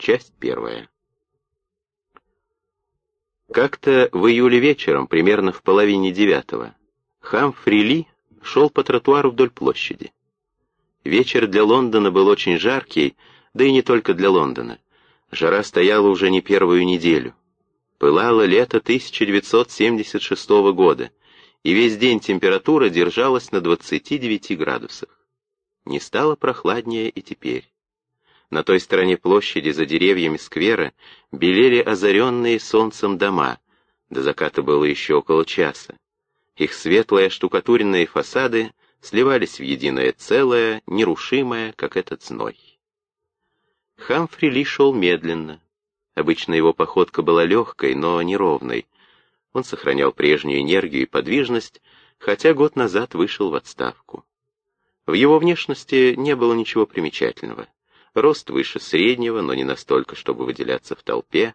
Часть первая. Как-то в июле вечером, примерно в половине девятого, Хамфри Ли шел по тротуару вдоль площади. Вечер для Лондона был очень жаркий, да и не только для Лондона. Жара стояла уже не первую неделю. Пылало лето 1976 года, и весь день температура держалась на 29 градусах. Не стало прохладнее и теперь. На той стороне площади, за деревьями сквера, белели озаренные солнцем дома. До заката было еще около часа. Их светлые штукатуренные фасады сливались в единое целое, нерушимое, как этот зной. Хамфри Ли шел медленно. Обычно его походка была легкой, но неровной. Он сохранял прежнюю энергию и подвижность, хотя год назад вышел в отставку. В его внешности не было ничего примечательного рост выше среднего, но не настолько, чтобы выделяться в толпе,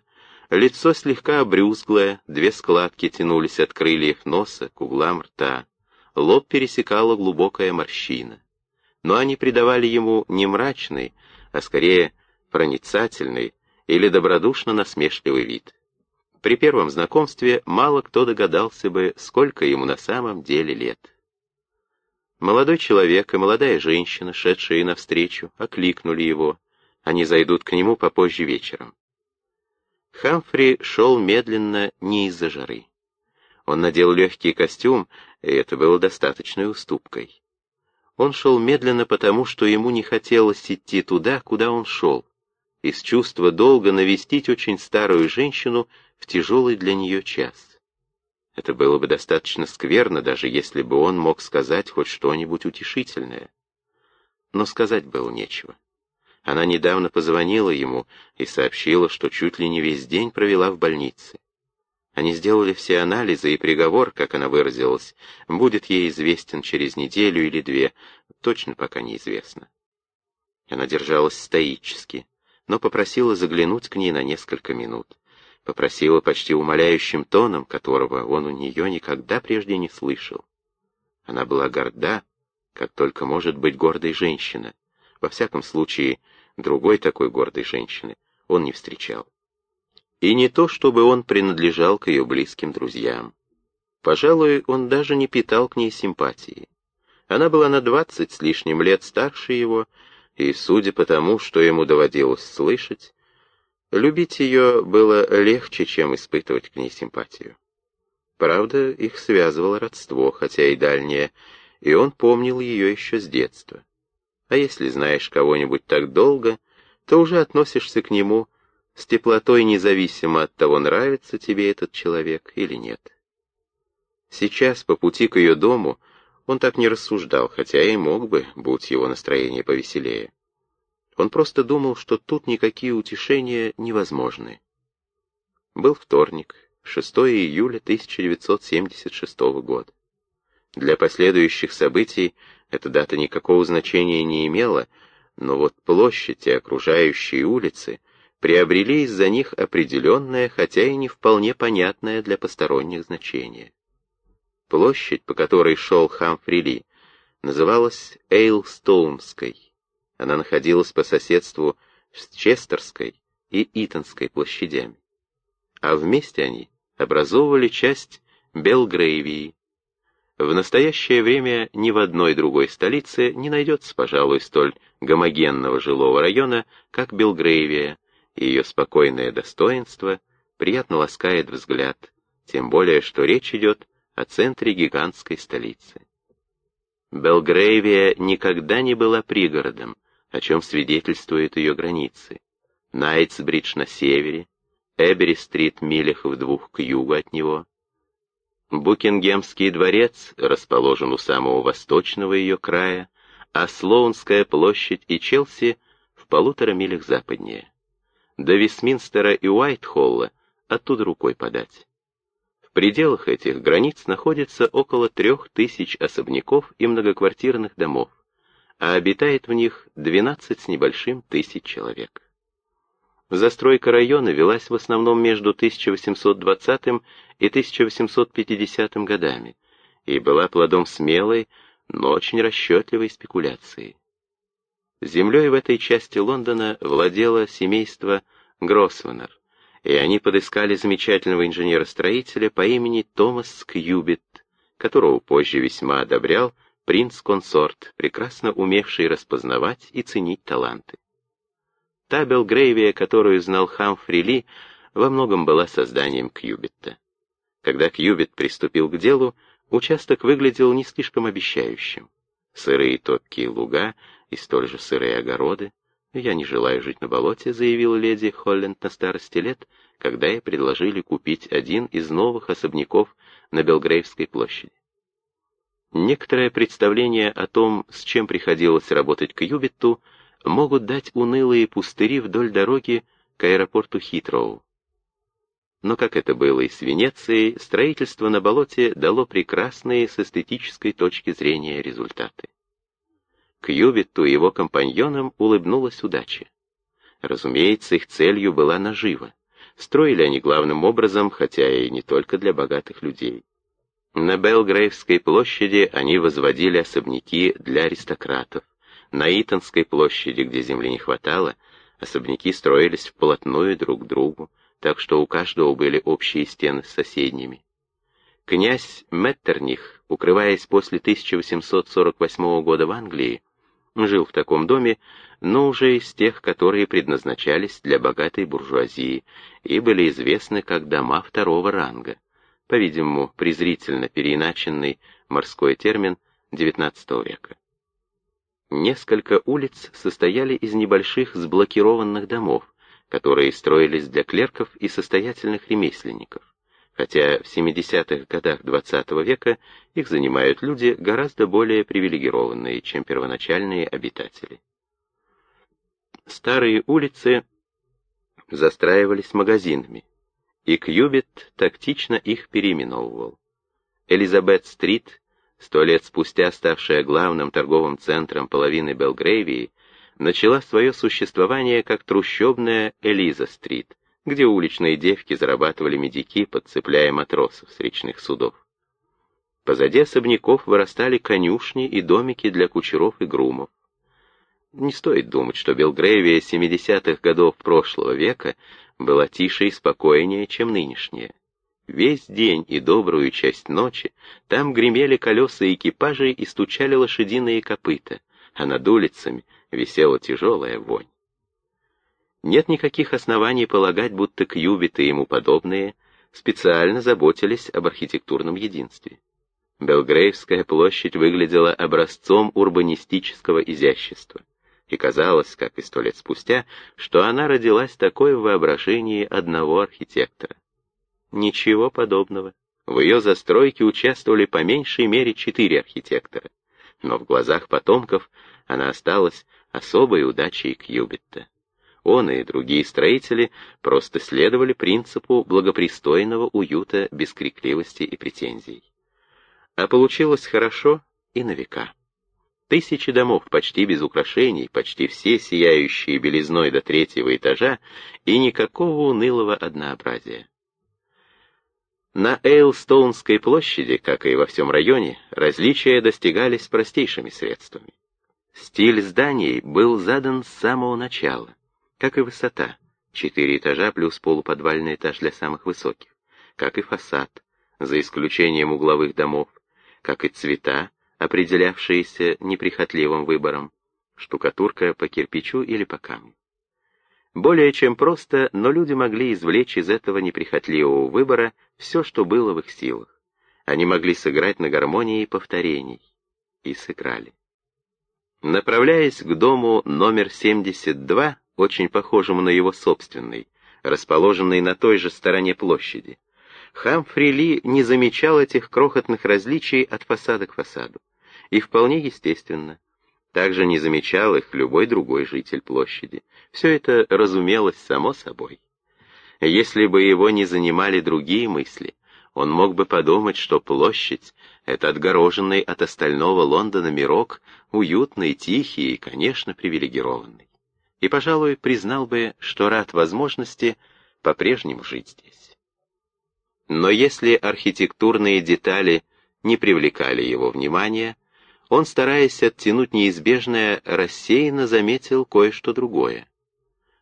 лицо слегка обрюзглое, две складки тянулись от крыльев носа к углам рта, лоб пересекала глубокая морщина. Но они придавали ему не мрачный, а скорее проницательный или добродушно насмешливый вид. При первом знакомстве мало кто догадался бы, сколько ему на самом деле лет. Молодой человек и молодая женщина, шедшие навстречу, окликнули его. Они зайдут к нему попозже вечером. Хамфри шел медленно не из-за жары. Он надел легкий костюм, и это было достаточной уступкой. Он шел медленно потому, что ему не хотелось идти туда, куда он шел, из чувства долга навестить очень старую женщину в тяжелый для нее час. Это было бы достаточно скверно, даже если бы он мог сказать хоть что-нибудь утешительное. Но сказать было нечего. Она недавно позвонила ему и сообщила, что чуть ли не весь день провела в больнице. Они сделали все анализы, и приговор, как она выразилась, будет ей известен через неделю или две, точно пока неизвестно. Она держалась стоически, но попросила заглянуть к ней на несколько минут попросила почти умоляющим тоном, которого он у нее никогда прежде не слышал. Она была горда, как только может быть гордой женщина. Во всяком случае, другой такой гордой женщины он не встречал. И не то, чтобы он принадлежал к ее близким друзьям. Пожалуй, он даже не питал к ней симпатии. Она была на двадцать с лишним лет старше его, и, судя по тому, что ему доводилось слышать, Любить ее было легче, чем испытывать к ней симпатию. Правда, их связывало родство, хотя и дальнее, и он помнил ее еще с детства. А если знаешь кого-нибудь так долго, то уже относишься к нему с теплотой независимо от того, нравится тебе этот человек или нет. Сейчас, по пути к ее дому, он так не рассуждал, хотя и мог бы, будь его настроение повеселее. Он просто думал, что тут никакие утешения невозможны. Был вторник, 6 июля 1976 года. Для последующих событий эта дата никакого значения не имела, но вот площадь и окружающие улицы приобрели из-за них определенное, хотя и не вполне понятное для посторонних значение. Площадь, по которой шел Хамфри Ли, называлась Эйлстоунской. Она находилась по соседству с Честерской и Итонской площадями. А вместе они образовывали часть Белгрейвии. В настоящее время ни в одной другой столице не найдется, пожалуй, столь гомогенного жилого района, как Белгрейвия, и ее спокойное достоинство приятно ласкает взгляд, тем более, что речь идет о центре гигантской столицы. Белгрейвия никогда не была пригородом, о чем свидетельствуют ее границы. Найтсбридж на севере, Эбери-стрит милях в двух к югу от него. Букингемский дворец расположен у самого восточного ее края, а Слоунская площадь и Челси в полутора милях западнее. До Вестминстера и Уайтхолла оттуда рукой подать. В пределах этих границ находится около трех тысяч особняков и многоквартирных домов а обитает в них 12 с небольшим тысяч человек. Застройка района велась в основном между 1820 и 1850 годами и была плодом смелой, но очень расчетливой спекуляции. Землей в этой части Лондона владело семейство Гроссвеннер, и они подыскали замечательного инженера-строителя по имени Томас Кьюбит, которого позже весьма одобрял принц-консорт, прекрасно умевший распознавать и ценить таланты. Та Белгрейвия, которую знал Хамфри Ли, во многом была созданием Кьюбитта. Когда Кьюбит приступил к делу, участок выглядел не слишком обещающим. Сырые топкие луга и столь же сырые огороды. «Я не желаю жить на болоте», — заявила леди Холленд на старости лет, когда ей предложили купить один из новых особняков на Белгрейвской площади. Некоторое представление о том, с чем приходилось работать к Юбитту, могут дать унылые пустыри вдоль дороги к аэропорту Хитроу. Но как это было и с Венецией, строительство на болоте дало прекрасные с эстетической точки зрения результаты. К Юбитту и его компаньонам улыбнулась удача. Разумеется, их целью была нажива. Строили они главным образом, хотя и не только для богатых людей. На Белгрейвской площади они возводили особняки для аристократов. На Итонской площади, где земли не хватало, особняки строились вплотную друг к другу, так что у каждого были общие стены с соседними. Князь Меттерних, укрываясь после 1848 года в Англии, жил в таком доме, но уже из тех, которые предназначались для богатой буржуазии и были известны как дома второго ранга по-видимому, презрительно переиначенный морской термин XIX века. Несколько улиц состояли из небольших сблокированных домов, которые строились для клерков и состоятельных ремесленников, хотя в 70-х годах XX века их занимают люди гораздо более привилегированные, чем первоначальные обитатели. Старые улицы застраивались магазинами, и Кьюбит тактично их переименовывал. Элизабет-стрит, сто лет спустя ставшая главным торговым центром половины Белгрейвии, начала свое существование как трущобная Элиза-стрит, где уличные девки зарабатывали медики, подцепляя матросов с речных судов. Позади особняков вырастали конюшни и домики для кучеров и грумов. Не стоит думать, что Белгрейвия 70-х годов прошлого века была тише и спокойнее, чем нынешняя. Весь день и добрую часть ночи там гремели колеса экипажей и стучали лошадиные копыта, а над улицами висела тяжелая вонь. Нет никаких оснований полагать, будто Кьюбиты и ему подобные специально заботились об архитектурном единстве. Белгрейвская площадь выглядела образцом урбанистического изящества и казалось, как и сто лет спустя, что она родилась такой в воображении одного архитектора. Ничего подобного. В ее застройке участвовали по меньшей мере четыре архитектора, но в глазах потомков она осталась особой удачей Кьюбитта. Он и другие строители просто следовали принципу благопристойного уюта без крикливости и претензий. А получилось хорошо и на века. Тысячи домов, почти без украшений, почти все сияющие белизной до третьего этажа, и никакого унылого однообразия. На Эйлстоунской площади, как и во всем районе, различия достигались простейшими средствами. Стиль зданий был задан с самого начала, как и высота, четыре этажа плюс полуподвальный этаж для самых высоких, как и фасад, за исключением угловых домов, как и цвета, определявшиеся неприхотливым выбором, штукатурка по кирпичу или по камню. Более чем просто, но люди могли извлечь из этого неприхотливого выбора все, что было в их силах. Они могли сыграть на гармонии повторений. И сыграли. Направляясь к дому номер 72, очень похожему на его собственный, расположенный на той же стороне площади, Хамфри Ли не замечал этих крохотных различий от фасада к фасаду. И вполне естественно. Также не замечал их любой другой житель площади. Все это разумелось само собой. Если бы его не занимали другие мысли, он мог бы подумать, что площадь — это отгороженный от остального Лондона мирок, уютный, тихий и, конечно, привилегированный. И, пожалуй, признал бы, что рад возможности по-прежнему жить здесь. Но если архитектурные детали не привлекали его внимания, он, стараясь оттянуть неизбежное, рассеянно заметил кое-что другое.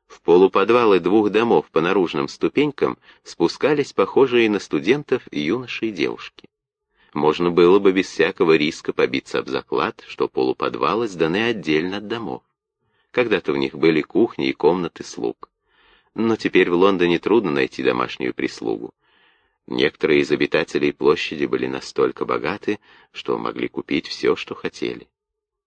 В полуподвалы двух домов по наружным ступенькам спускались похожие на студентов юноши и девушки. Можно было бы без всякого риска побиться об заклад, что полуподвалы сданы отдельно от домов. Когда-то в них были кухни и комнаты слуг. Но теперь в Лондоне трудно найти домашнюю прислугу. Некоторые из обитателей площади были настолько богаты, что могли купить все, что хотели.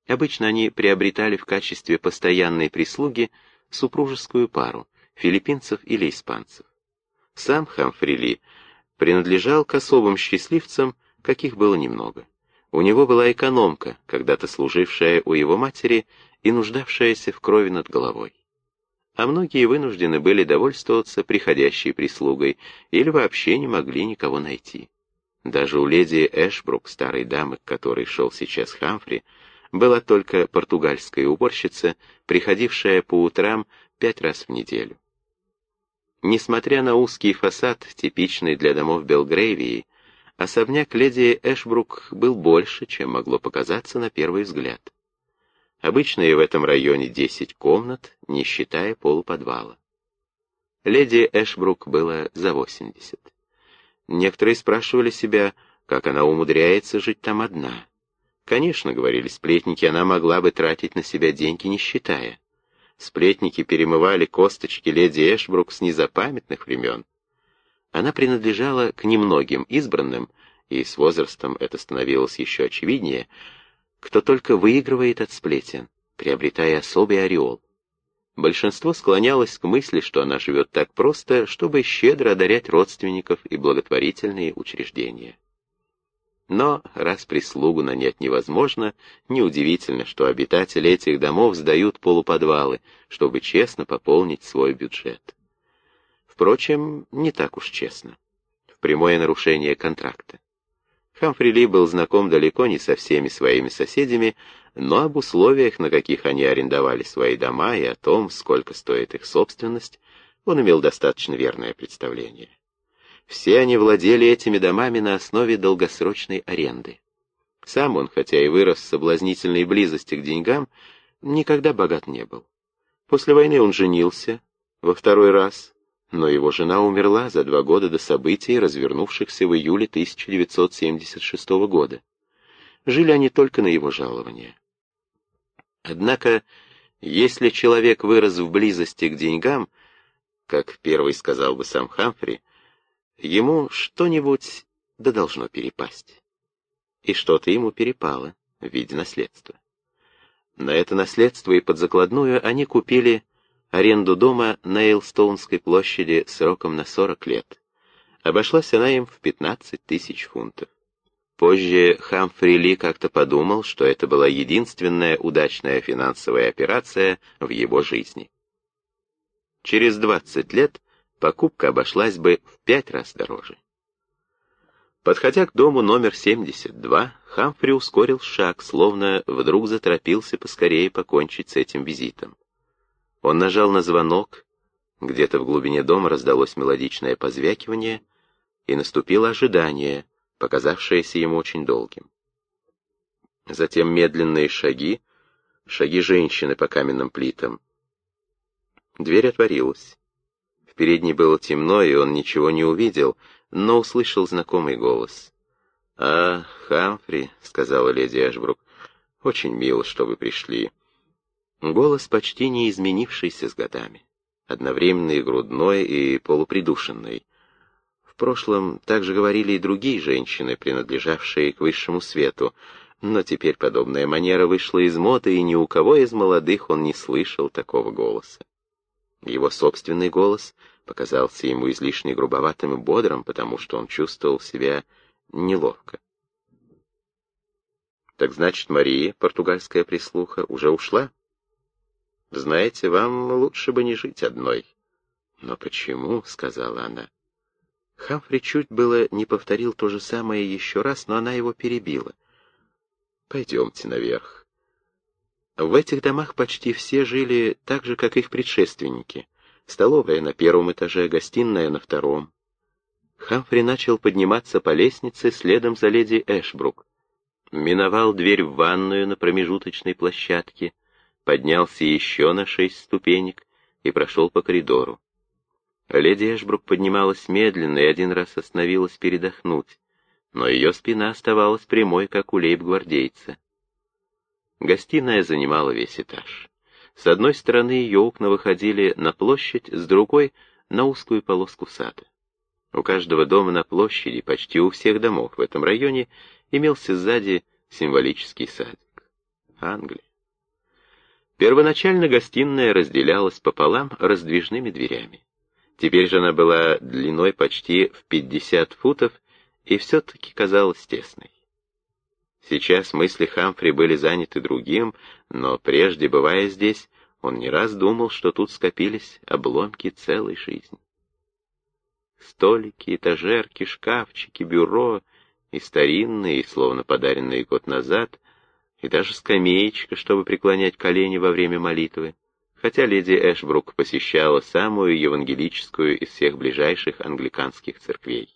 Обычно они приобретали в качестве постоянной прислуги супружескую пару, филиппинцев или испанцев. Сам Хамфри Ли принадлежал к особым счастливцам, каких было немного. У него была экономка, когда-то служившая у его матери и нуждавшаяся в крови над головой. А многие вынуждены были довольствоваться приходящей прислугой или вообще не могли никого найти. Даже у леди Эшбрук, старой дамы, к которой шел сейчас Хамфри, была только португальская уборщица, приходившая по утрам пять раз в неделю. Несмотря на узкий фасад, типичный для домов Белгрейвии, особняк леди Эшбрук был больше, чем могло показаться на первый взгляд. Обычные в этом районе 10 комнат, не считая полуподвала. Леди Эшбрук было за 80. Некоторые спрашивали себя, как она умудряется жить там одна. Конечно, говорили сплетники, она могла бы тратить на себя деньги, не считая. Сплетники перемывали косточки леди Эшбрук с незапамятных времен. Она принадлежала к немногим избранным, и с возрастом это становилось еще очевиднее, кто только выигрывает от сплетен, приобретая особый ореол. Большинство склонялось к мысли, что она живет так просто, чтобы щедро одарять родственников и благотворительные учреждения. Но раз прислугу нанять невозможно, неудивительно, что обитатели этих домов сдают полуподвалы, чтобы честно пополнить свой бюджет. Впрочем, не так уж честно. В прямое нарушение контракта. Хамфри Ли был знаком далеко не со всеми своими соседями, но об условиях, на каких они арендовали свои дома, и о том, сколько стоит их собственность, он имел достаточно верное представление. Все они владели этими домами на основе долгосрочной аренды. Сам он, хотя и вырос в соблазнительной близости к деньгам, никогда богат не был. После войны он женился во второй раз, но его жена умерла за два года до событий, развернувшихся в июле 1976 года. Жили они только на его жалование. Однако, если человек вырос в близости к деньгам, как первый сказал бы сам Хамфри, ему что-нибудь да должно перепасть. И что-то ему перепало в виде наследства. На это наследство и под закладную они купили аренду дома на Эйлстоунской площади сроком на 40 лет. Обошлась она им в 15 тысяч фунтов. Позже Хамфри Ли как-то подумал, что это была единственная удачная финансовая операция в его жизни. Через 20 лет покупка обошлась бы в пять раз дороже. Подходя к дому номер 72, Хамфри ускорил шаг, словно вдруг заторопился поскорее покончить с этим визитом. Он нажал на звонок, где-то в глубине дома раздалось мелодичное позвякивание, и наступило ожидание, показавшееся ему очень долгим. Затем медленные шаги, шаги женщины по каменным плитам. Дверь отворилась. В передней было темно, и он ничего не увидел, но услышал знакомый голос. «А, Хамфри», — сказала леди Эшбрук, — «очень мило, что вы пришли». Голос почти не изменившийся с годами, одновременно и грудной, и полупридушенный. В прошлом также говорили и другие женщины, принадлежавшие к высшему свету, но теперь подобная манера вышла из моды, и ни у кого из молодых он не слышал такого голоса. Его собственный голос показался ему излишне грубоватым и бодрым, потому что он чувствовал себя неловко. «Так значит, Мария, португальская прислуха, уже ушла?» Знаете, вам лучше бы не жить одной. Но почему? — сказала она. Хамфри чуть было не повторил то же самое еще раз, но она его перебила. Пойдемте наверх. В этих домах почти все жили так же, как их предшественники. Столовая на первом этаже, гостиная на втором. Хамфри начал подниматься по лестнице следом за леди Эшбрук. Миновал дверь в ванную на промежуточной площадке — поднялся еще на шесть ступенек и прошел по коридору. Леди Эшбрук поднималась медленно и один раз остановилась передохнуть, но ее спина оставалась прямой, как у лейб-гвардейца. Гостиная занимала весь этаж. С одной стороны ее окна выходили на площадь, с другой — на узкую полоску сада. У каждого дома на площади, почти у всех домов в этом районе, имелся сзади символический садик. Англия. Первоначально гостиная разделялась пополам раздвижными дверями. Теперь же она была длиной почти в 50 футов и все-таки казалась тесной. Сейчас мысли Хамфри были заняты другим, но прежде, бывая здесь, он не раз думал, что тут скопились обломки целой жизни. Столики, этажерки, шкафчики, бюро и старинные, словно подаренные год назад, и даже скамеечка, чтобы преклонять колени во время молитвы, хотя леди Эшбрук посещала самую евангелическую из всех ближайших англиканских церквей.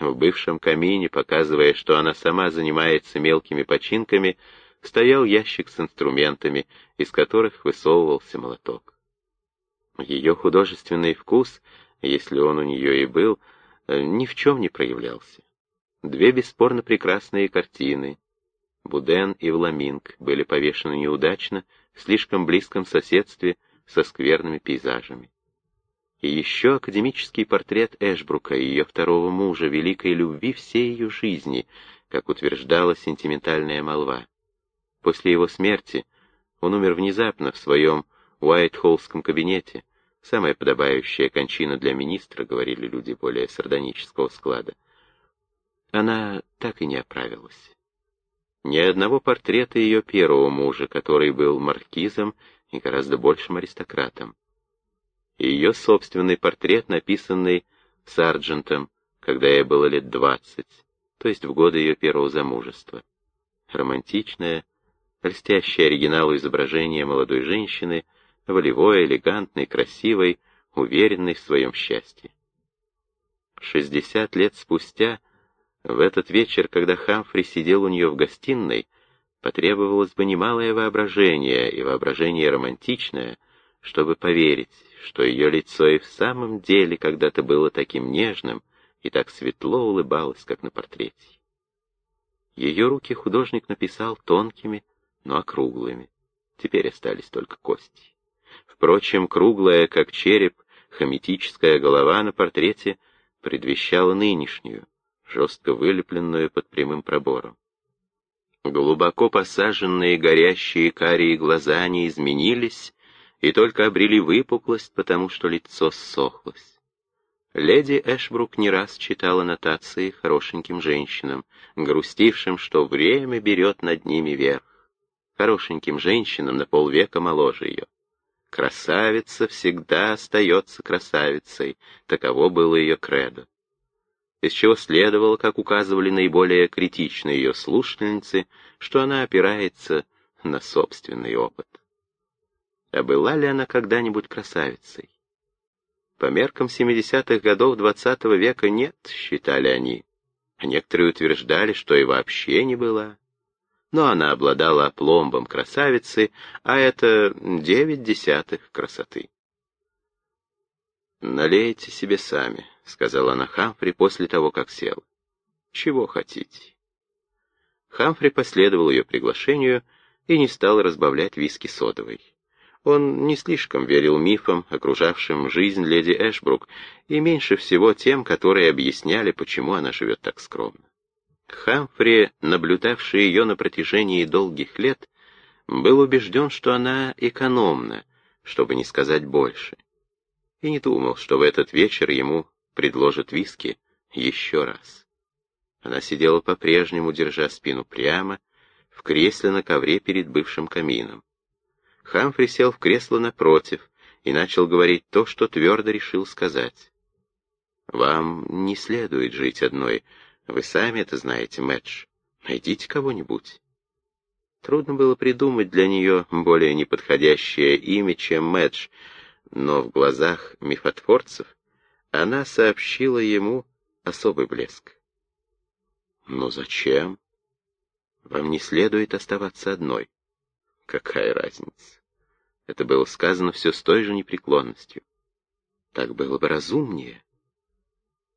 В бывшем камине, показывая, что она сама занимается мелкими починками, стоял ящик с инструментами, из которых высовывался молоток. Ее художественный вкус, если он у нее и был, э, ни в чем не проявлялся. Две бесспорно прекрасные картины, Буден и Вламинг, были повешены неудачно, в слишком близком соседстве со скверными пейзажами. И еще академический портрет Эшбрука, ее второго мужа, великой любви всей ее жизни, как утверждала сентиментальная молва. После его смерти он умер внезапно в своем Уайтхоллском кабинете, самая подобающая кончина для министра, говорили люди более сардонического склада. Она так и не оправилась. Ни одного портрета ее первого мужа, который был маркизом и гораздо большим аристократом. Ее собственный портрет, написанный сарджентом, когда ей было лет двадцать, то есть в годы ее первого замужества. Романтичная, льстящее оригиналу изображение молодой женщины, волевой, элегантной, красивой, уверенной в своем счастье. Шестьдесят лет спустя, в этот вечер, когда Хамфри сидел у нее в гостиной, потребовалось бы немалое воображение, и воображение романтичное, чтобы поверить, что ее лицо и в самом деле когда-то было таким нежным и так светло улыбалось, как на портрете. Ее руки художник написал тонкими, но округлыми. Теперь остались только кости. Впрочем, круглая, как череп, хометическая голова на портрете предвещала нынешнюю, жестко вылепленную под прямым пробором. Глубоко посаженные горящие карие глаза не изменились и только обрели выпуклость, потому что лицо ссохлось. Леди Эшбрук не раз читала нотации хорошеньким женщинам, грустившим, что время берет над ними верх хорошеньким женщинам на полвека моложе ее. Красавица всегда остается красавицей, таково было ее кредо. Из чего следовало, как указывали наиболее критичные ее слушательницы, что она опирается на собственный опыт. А была ли она когда-нибудь красавицей? По меркам 70-х годов XX -го века нет, считали они, а некоторые утверждали, что и вообще не была но она обладала опломбом красавицы, а это девять десятых красоты. «Налейте себе сами», — сказала она Хамфри после того, как сел. «Чего хотите?» Хамфри последовал ее приглашению и не стал разбавлять виски содовой. Он не слишком верил мифам, окружавшим жизнь леди Эшбрук, и меньше всего тем, которые объясняли, почему она живет так скромно. Хамфри, наблюдавший ее на протяжении долгих лет, был убежден, что она экономна, чтобы не сказать больше, и не думал, что в этот вечер ему предложат виски еще раз. Она сидела по-прежнему, держа спину прямо, в кресле на ковре перед бывшим камином. Хамфри сел в кресло напротив и начал говорить то, что твердо решил сказать. «Вам не следует жить одной», вы сами это знаете, Мэтч. Найдите кого-нибудь. Трудно было придумать для нее более неподходящее имя, чем Мэдж, но в глазах мифотворцев она сообщила ему особый блеск. «Ну зачем? Вам не следует оставаться одной. Какая разница? Это было сказано все с той же непреклонностью. Так было бы разумнее.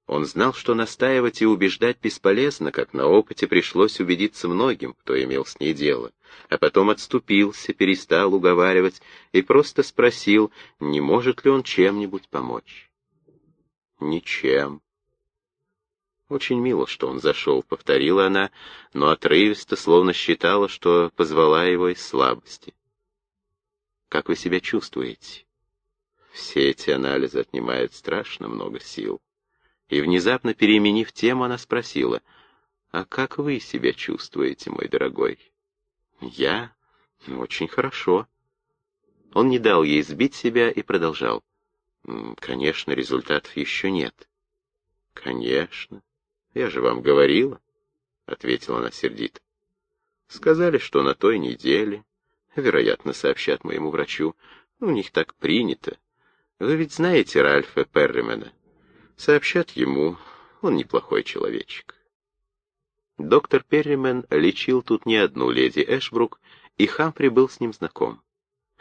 Он знал, что настаивать и убеждать бесполезно, как на опыте пришлось убедиться многим, кто имел с ней дело, а потом отступился, перестал уговаривать и просто спросил, не может ли он чем-нибудь помочь. «Ничем». «Очень мило, что он зашел», — повторила она, но отрывисто, словно считала, что позвала его из слабости. «Как вы себя чувствуете?» Все эти анализы отнимают страшно много сил. И внезапно переменив тему, она спросила, «А как вы себя чувствуете, мой дорогой?» «Я? Очень хорошо». Он не дал ей сбить себя и продолжал. «Конечно, результатов еще нет». «Конечно. Я же вам говорила», — ответила она сердито. «Сказали, что на той неделе. Вероятно, сообщат моему врачу. У них так принято. Вы ведь знаете Ральфа Перримена?» Сообщат ему, он неплохой человечек. Доктор Перримен лечил тут не одну леди Эшбрук, и Хамфри был с ним знаком.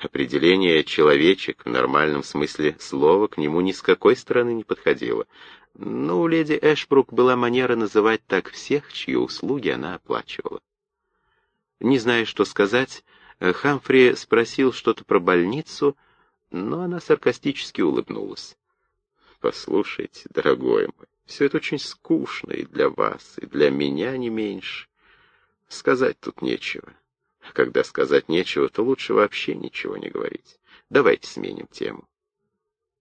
Определение «человечек» в нормальном смысле слова к нему ни с какой стороны не подходило, но у леди Эшбрук была манера называть так всех, чьи услуги она оплачивала. Не зная, что сказать, Хамфри спросил что-то про больницу, но она саркастически улыбнулась. Послушайте, дорогой мой, все это очень скучно и для вас, и для меня не меньше. Сказать тут нечего. Когда сказать нечего, то лучше вообще ничего не говорить. Давайте сменим тему.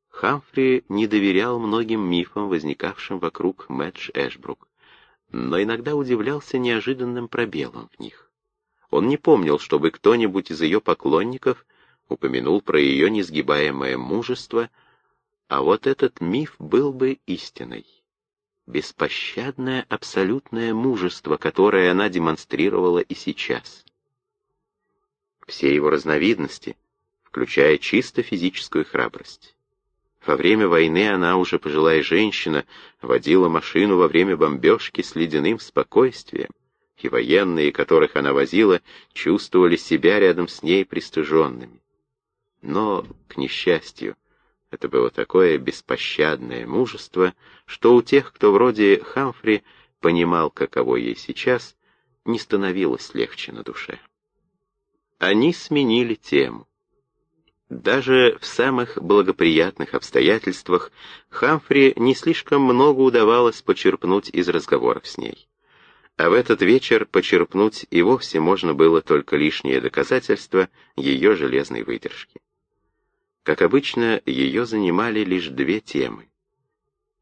Хамфри не доверял многим мифам, возникавшим вокруг Мэтч Эшбрук, но иногда удивлялся неожиданным пробелом в них. Он не помнил, чтобы кто-нибудь из ее поклонников упомянул про ее несгибаемое мужество — а вот этот миф был бы истиной. Беспощадное абсолютное мужество, которое она демонстрировала и сейчас. Все его разновидности, включая чисто физическую храбрость. Во время войны она, уже пожилая женщина, водила машину во время бомбежки с ледяным спокойствием, и военные, которых она возила, чувствовали себя рядом с ней пристыженными. Но, к несчастью, это было такое беспощадное мужество, что у тех, кто вроде Хамфри понимал, каково ей сейчас, не становилось легче на душе. Они сменили тему. Даже в самых благоприятных обстоятельствах Хамфри не слишком много удавалось почерпнуть из разговоров с ней. А в этот вечер почерпнуть и вовсе можно было только лишнее доказательство ее железной выдержки. Как обычно, ее занимали лишь две темы.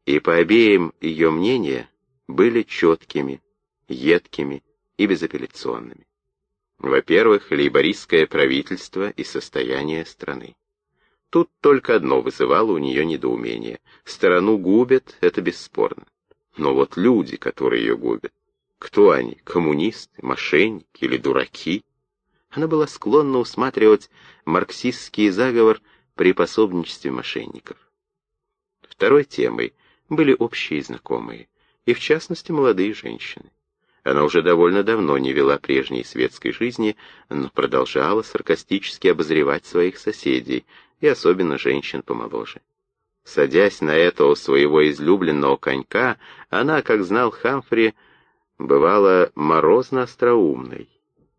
И по обеим ее мнения были четкими, едкими и безапелляционными. Во-первых, лейбористское правительство и состояние страны. Тут только одно вызывало у нее недоумение. Страну губят, это бесспорно. Но вот люди, которые ее губят, кто они, коммунисты, мошенники или дураки? Она была склонна усматривать марксистский заговор при пособничестве мошенников. Второй темой были общие знакомые, и в частности молодые женщины. Она уже довольно давно не вела прежней светской жизни, но продолжала саркастически обозревать своих соседей, и особенно женщин помоложе. Садясь на этого своего излюбленного конька, она, как знал Хамфри, бывала морозно остроумной.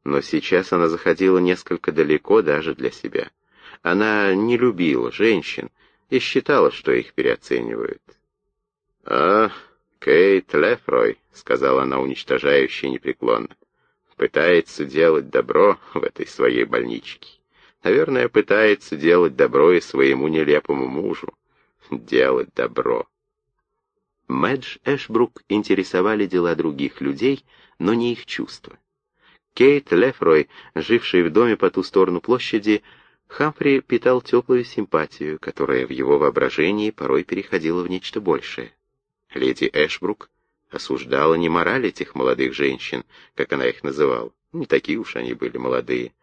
Но сейчас она заходила несколько далеко даже для себя. Она не любила женщин и считала, что их переоценивают. «А, Кейт Лефрой», — сказала она уничтожающе непреклонно, — «пытается делать добро в этой своей больничке. Наверное, пытается делать добро и своему нелепому мужу. Делать добро». Мэдж Эшбрук интересовали дела других людей, но не их чувства. Кейт Лефрой, живший в доме по ту сторону площади, Хамфри питал теплую симпатию, которая в его воображении порой переходила в нечто большее. Леди Эшбрук осуждала не мораль этих молодых женщин, как она их называла. Не такие уж они были молодые.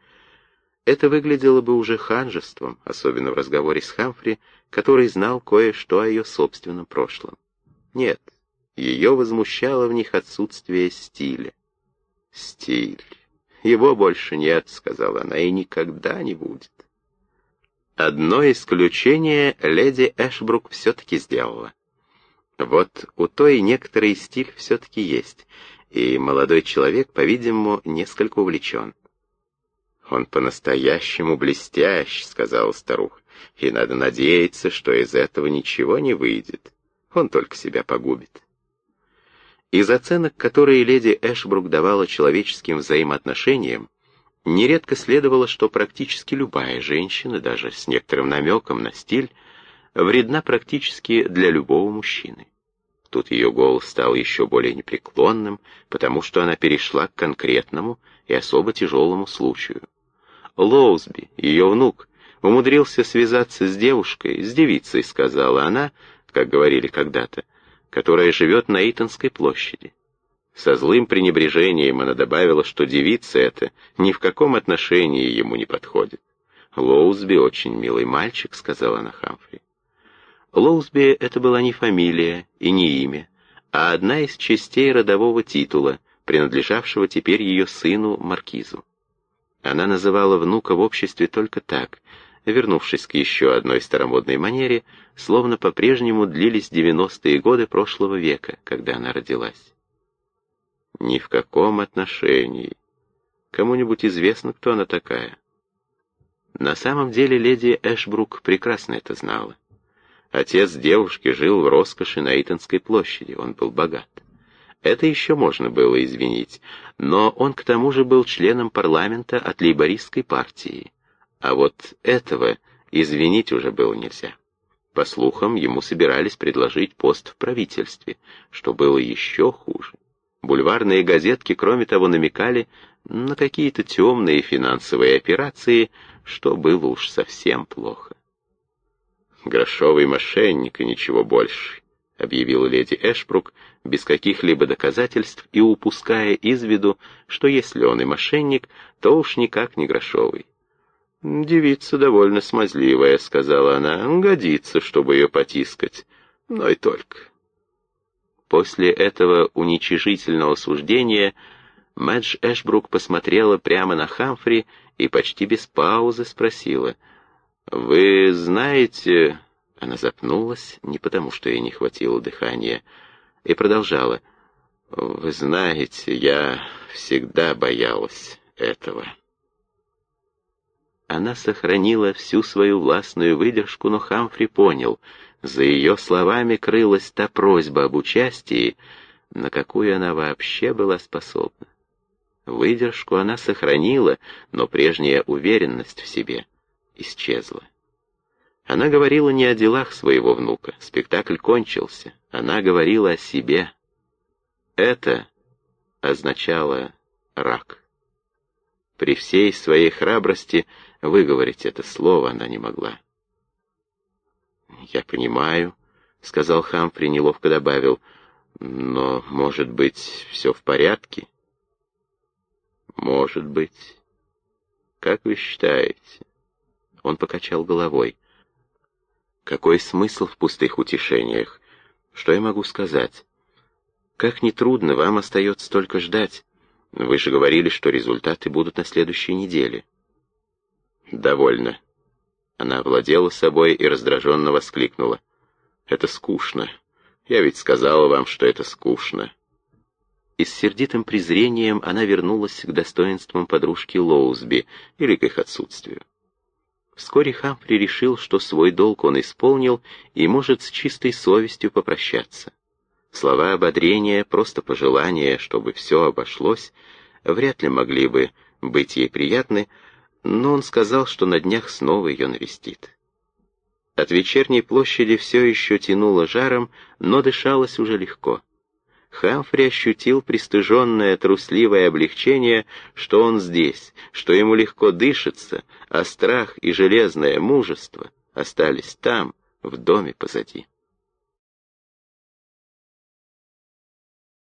Это выглядело бы уже ханжеством, особенно в разговоре с Хамфри, который знал кое-что о ее собственном прошлом. Нет, ее возмущало в них отсутствие стиля. «Стиль. Его больше нет», — сказала она, — «и никогда не будет». Одно исключение леди Эшбрук все-таки сделала. Вот у той некоторый стиль все-таки есть, и молодой человек, по-видимому, несколько увлечен. «Он по-настоящему блестящ», — сказала старуха, — «и надо надеяться, что из этого ничего не выйдет. Он только себя погубит». Из оценок, которые леди Эшбрук давала человеческим взаимоотношениям, Нередко следовало, что практически любая женщина, даже с некоторым намеком на стиль, вредна практически для любого мужчины. Тут ее голос стал еще более непреклонным, потому что она перешла к конкретному и особо тяжелому случаю. Лоузби, ее внук, умудрился связаться с девушкой, с девицей, сказала она, как говорили когда-то, которая живет на Итонской площади. Со злым пренебрежением она добавила, что девица эта ни в каком отношении ему не подходит. «Лоузби очень милый мальчик», — сказала она Хамфри. Лоузби — это была не фамилия и не имя, а одна из частей родового титула, принадлежавшего теперь ее сыну Маркизу. Она называла внука в обществе только так, вернувшись к еще одной старомодной манере, словно по-прежнему длились девяностые годы прошлого века, когда она родилась. Ни в каком отношении. Кому-нибудь известно, кто она такая? На самом деле леди Эшбрук прекрасно это знала. Отец девушки жил в роскоши на Итонской площади, он был богат. Это еще можно было извинить, но он к тому же был членом парламента от лейбористской партии. А вот этого извинить уже было нельзя. По слухам, ему собирались предложить пост в правительстве, что было еще хуже. Бульварные газетки, кроме того, намекали на какие-то темные финансовые операции, что было уж совсем плохо. «Грошовый мошенник и ничего больше», — объявила леди Эшбрук без каких-либо доказательств и упуская из виду, что если он и мошенник, то уж никак не грошовый. «Девица довольно смазливая», — сказала она, — «годится, чтобы ее потискать, но и только». После этого уничижительного суждения Мэдж Эшбрук посмотрела прямо на Хамфри и почти без паузы спросила. «Вы знаете...» Она запнулась, не потому что ей не хватило дыхания, и продолжала. «Вы знаете, я всегда боялась этого». Она сохранила всю свою властную выдержку, но Хамфри понял — за ее словами крылась та просьба об участии, на какую она вообще была способна. Выдержку она сохранила, но прежняя уверенность в себе исчезла. Она говорила не о делах своего внука, спектакль кончился, она говорила о себе. Это означало рак. При всей своей храбрости выговорить это слово она не могла. «Я понимаю», — сказал Хамфри, неловко добавил, «но, может быть, все в порядке?» «Может быть. Как вы считаете?» Он покачал головой. «Какой смысл в пустых утешениях? Что я могу сказать? Как нетрудно, вам остается только ждать. Вы же говорили, что результаты будут на следующей неделе». «Довольно», она овладела собой и раздраженно воскликнула. «Это скучно. Я ведь сказала вам, что это скучно». И с сердитым презрением она вернулась к достоинствам подружки Лоузби или к их отсутствию. Вскоре Хамфри решил, что свой долг он исполнил и может с чистой совестью попрощаться. Слова ободрения, просто пожелания, чтобы все обошлось, вряд ли могли бы быть ей приятны, но он сказал, что на днях снова ее навестит. От вечерней площади все еще тянуло жаром, но дышалось уже легко. Хамфри ощутил пристыженное, трусливое облегчение, что он здесь, что ему легко дышится, а страх и железное мужество остались там, в доме позади.